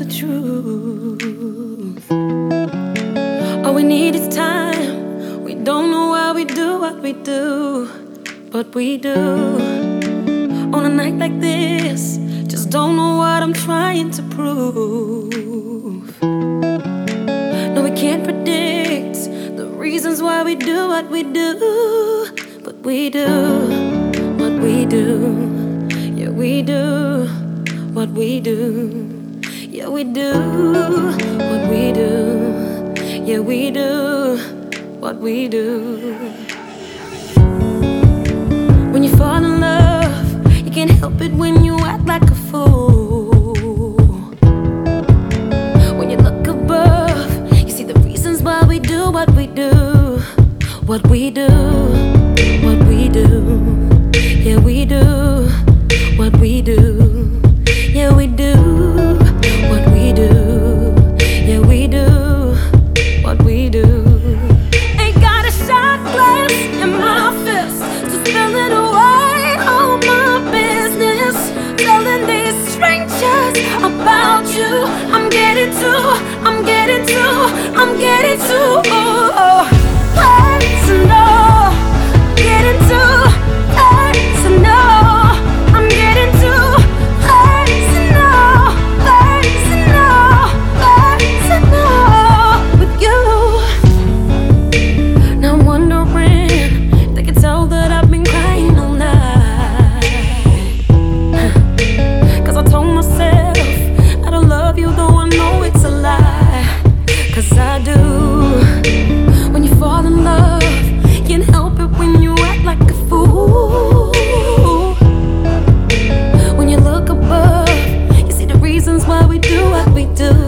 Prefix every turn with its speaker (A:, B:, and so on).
A: the truth. All we need is time. We don't know why we do what we do, but we do. On a night like this, just don't know what I'm trying to prove. No, we can't predict the reasons why we do what we do, but we do what we do. Yeah, we do what we do. Yeah, we do what we do. Yeah, we do what we do. When you fall in love, you can't help it when you act like a fool. When you look above, you see the reasons why we do what we do. What we do, my business, telling these strangers about you. I'm getting to, I'm getting to, I'm getting we do.